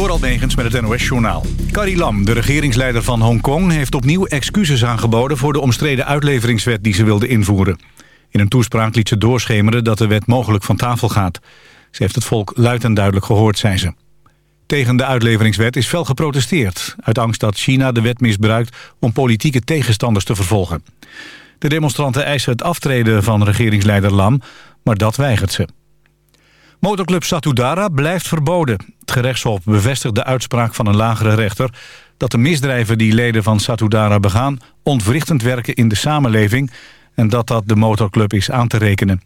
Door Almegens met het NOS-journaal. Carrie Lam, de regeringsleider van Hongkong... heeft opnieuw excuses aangeboden voor de omstreden uitleveringswet die ze wilde invoeren. In een toespraak liet ze doorschemeren dat de wet mogelijk van tafel gaat. Ze heeft het volk luid en duidelijk gehoord, zei ze. Tegen de uitleveringswet is fel geprotesteerd... uit angst dat China de wet misbruikt om politieke tegenstanders te vervolgen. De demonstranten eisen het aftreden van regeringsleider Lam, maar dat weigert ze. Motorclub Satudara blijft verboden. Het gerechtshof bevestigt de uitspraak van een lagere rechter... dat de misdrijven die leden van Satudara begaan... ontwrichtend werken in de samenleving... en dat dat de motorclub is aan te rekenen.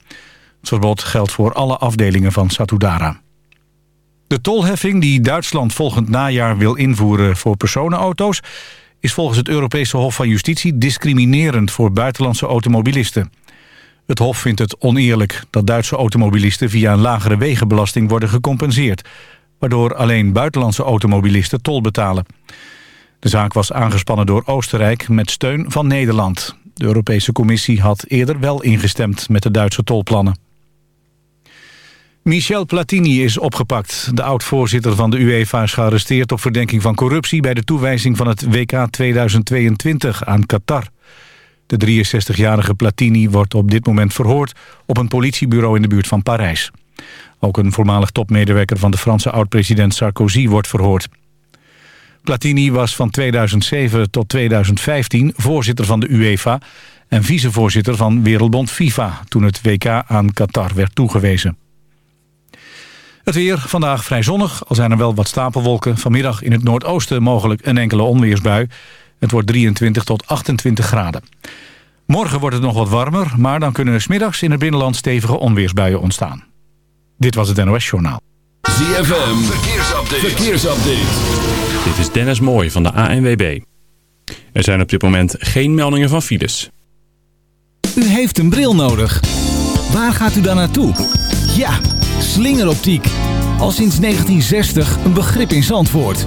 Het verbod geldt voor alle afdelingen van Satudara. De tolheffing die Duitsland volgend najaar wil invoeren voor personenauto's... is volgens het Europese Hof van Justitie discriminerend voor buitenlandse automobilisten... Het Hof vindt het oneerlijk dat Duitse automobilisten via een lagere wegenbelasting worden gecompenseerd, waardoor alleen buitenlandse automobilisten tol betalen. De zaak was aangespannen door Oostenrijk met steun van Nederland. De Europese Commissie had eerder wel ingestemd met de Duitse tolplannen. Michel Platini is opgepakt. De oud-voorzitter van de UEFA is gearresteerd op verdenking van corruptie... bij de toewijzing van het WK 2022 aan Qatar. De 63-jarige Platini wordt op dit moment verhoord op een politiebureau in de buurt van Parijs. Ook een voormalig topmedewerker van de Franse oud-president Sarkozy wordt verhoord. Platini was van 2007 tot 2015 voorzitter van de UEFA... en vicevoorzitter van Wereldbond FIFA... toen het WK aan Qatar werd toegewezen. Het weer, vandaag vrij zonnig, al zijn er wel wat stapelwolken. Vanmiddag in het noordoosten mogelijk een enkele onweersbui... Het wordt 23 tot 28 graden. Morgen wordt het nog wat warmer, maar dan kunnen er smiddags in het binnenland stevige onweersbuien ontstaan. Dit was het NOS Journaal. ZFM, verkeersupdate. verkeersupdate. Dit is Dennis Mooij van de ANWB. Er zijn op dit moment geen meldingen van files. U heeft een bril nodig. Waar gaat u dan naartoe? Ja, slingeroptiek. Al sinds 1960 een begrip in Zandvoort.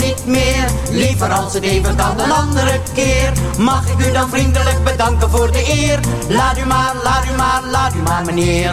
Niet meer. Liever als het even kan een andere keer. Mag ik u dan vriendelijk bedanken voor de eer? Laat u maar, laat u maar, laat u maar meneer.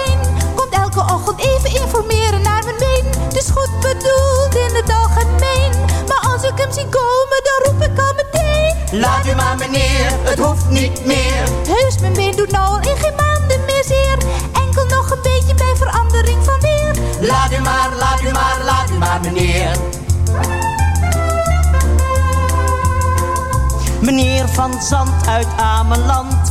elke ochtend even informeren naar mijn been. Het is goed bedoeld in het algemeen, maar als ik hem zie komen, dan roep ik al meteen. Laat u maar meneer, het hoeft niet meer. Heus, mijn been doet nou al in geen maanden meer zeer. Enkel nog een beetje bij verandering van weer. Laat u maar, laat u maar, laat u maar meneer. Meneer Van Zand uit Ameland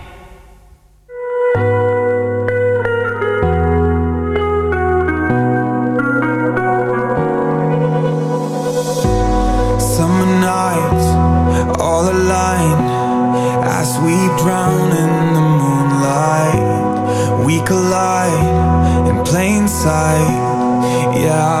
Yeah,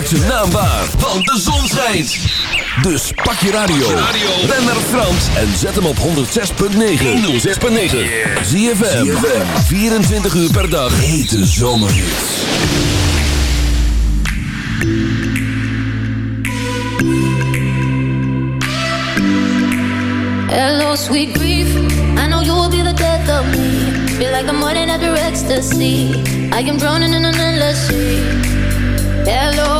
maakt zijn naam want de zon schijnt. Dus pak je radio, ben naar Frans en zet hem op 106.9. 106.9. Zie je 24 uur per dag. Hete zomerhits. Hello sweet grief, I know you will be the death of me. Feel like the morning after ecstasy. I am drowning in an endless sea. Hello.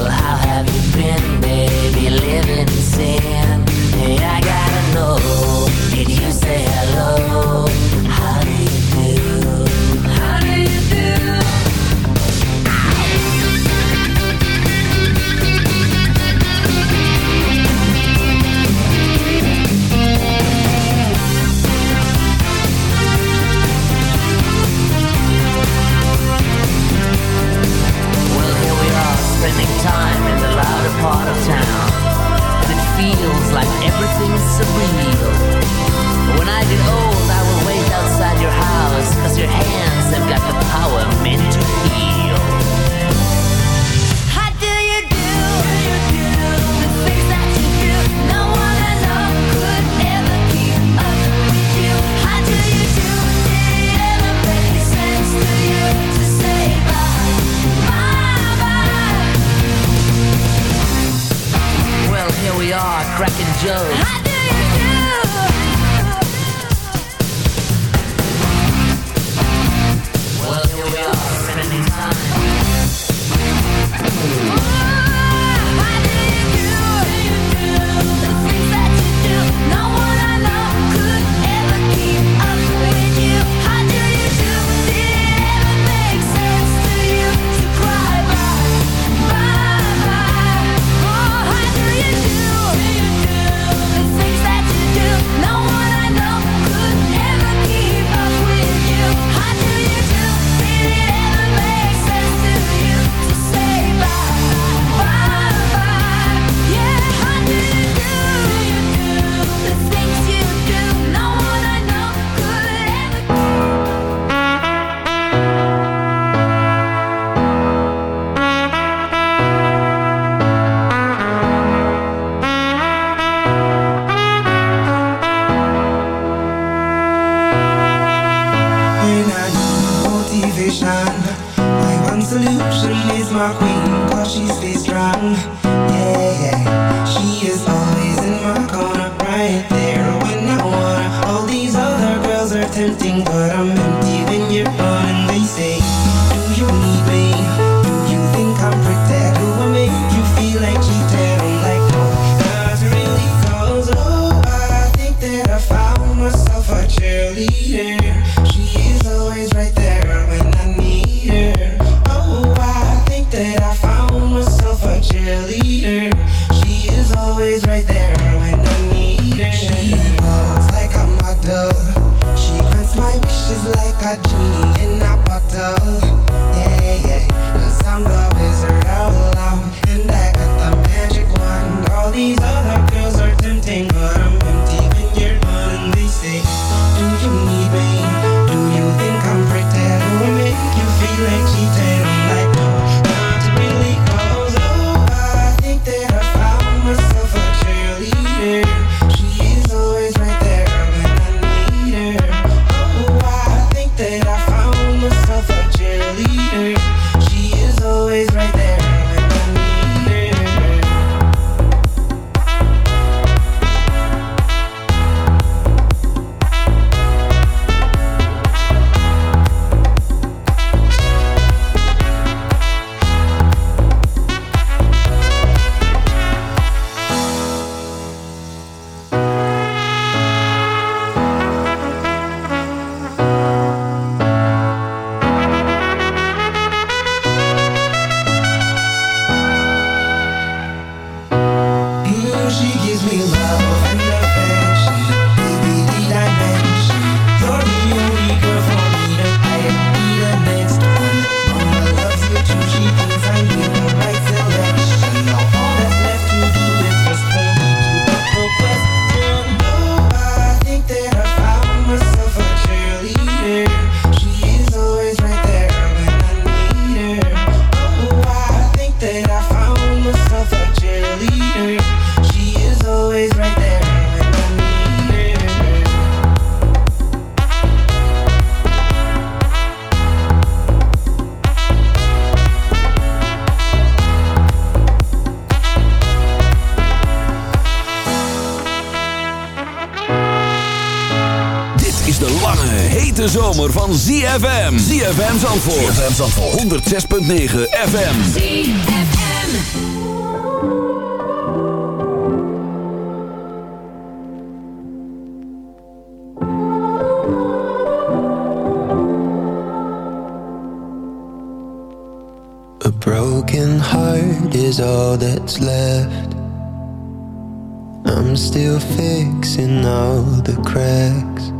Well, how have you been, baby? Living sin. Hey, I got. van ZFM. ZFM Zandvoort. ZFM Zandvoort. 106.9 FM. ZFM. A broken heart is all that's left. I'm still fixing all the cracks.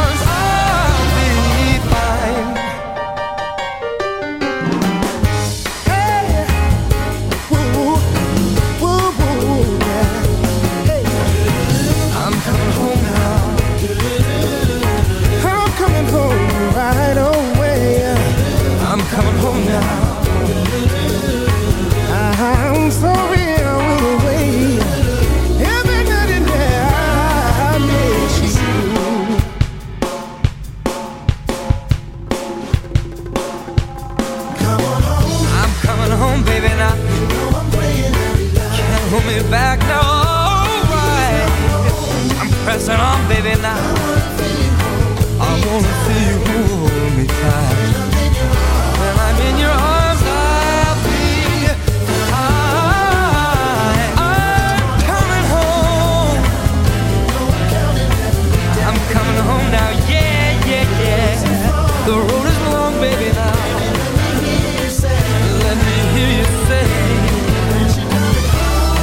The road is long, baby, now. Let me hear you say, Let me hear you say.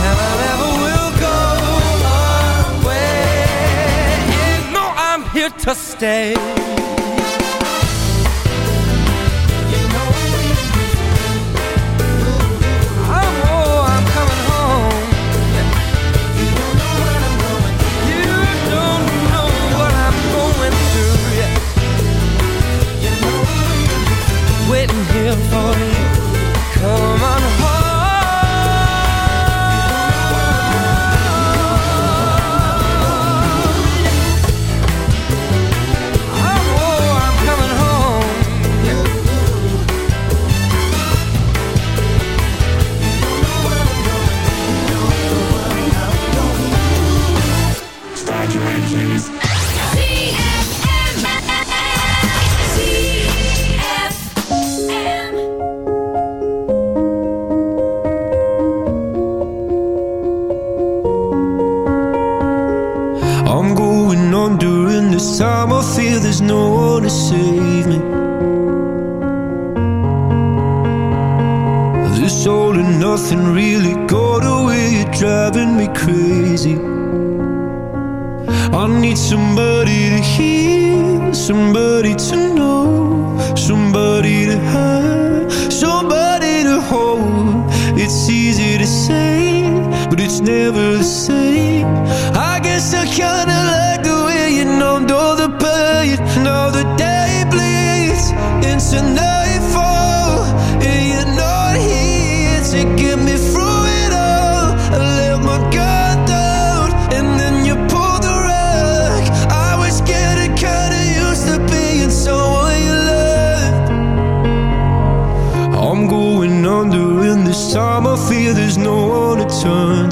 and I never will go away. Know I'm here to stay.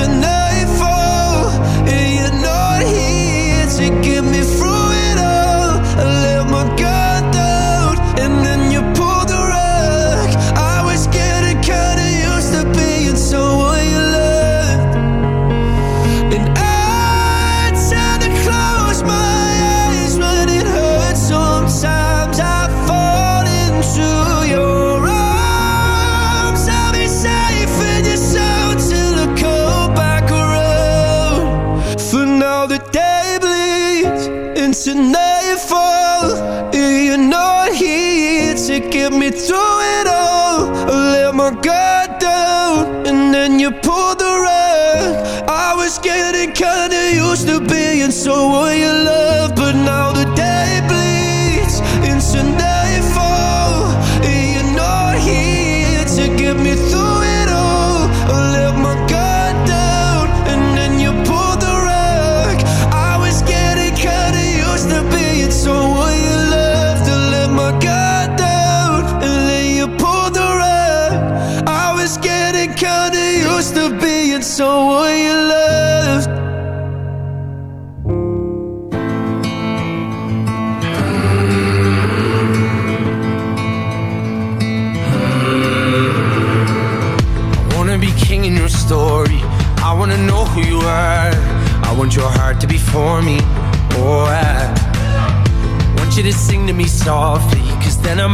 escape. Now so will you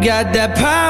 got that power.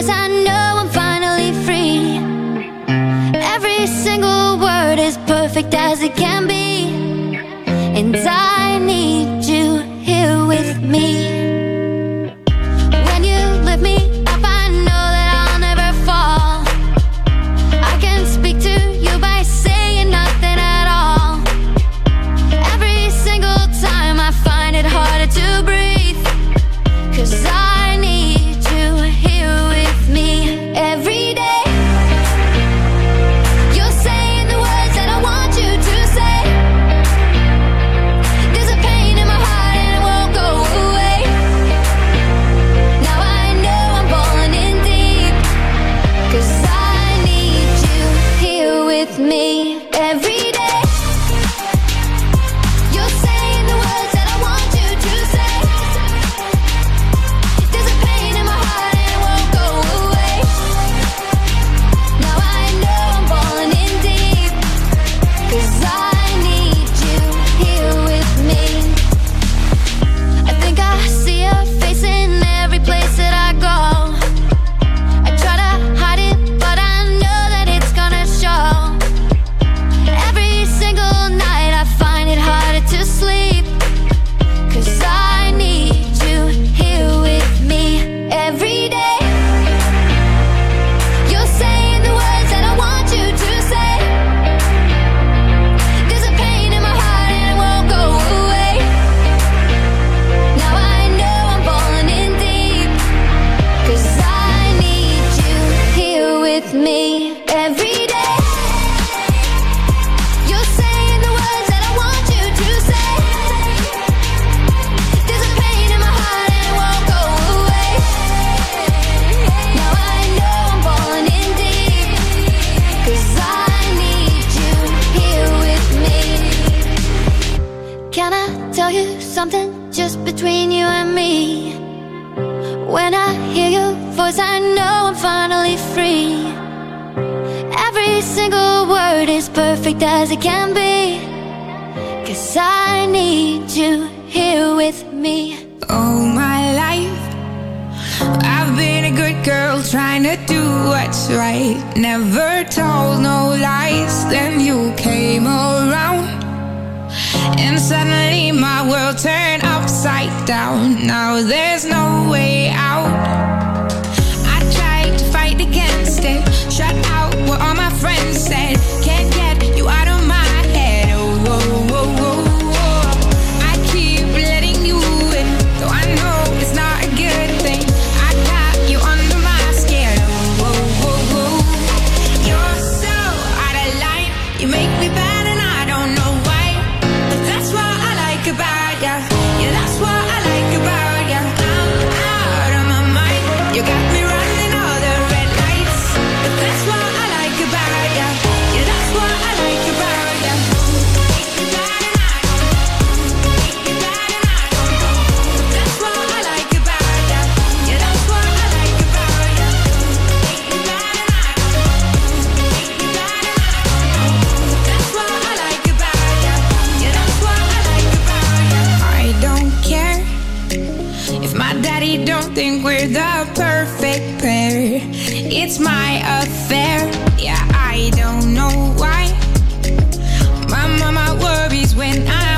voice, I know I'm finally free. Every single word is perfect as it can be. And I need you here with me. as it can be. Cause I need you here with me. All my life, I've been a good girl trying to do what's right. Never told no lies, then you came around. And suddenly my world turned upside down. Now there's no way out. the perfect pair. It's my affair. Yeah, I don't know why. My mama worries when I